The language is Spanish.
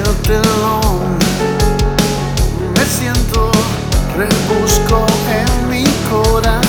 telón. Me siento, rebusco en mi corazón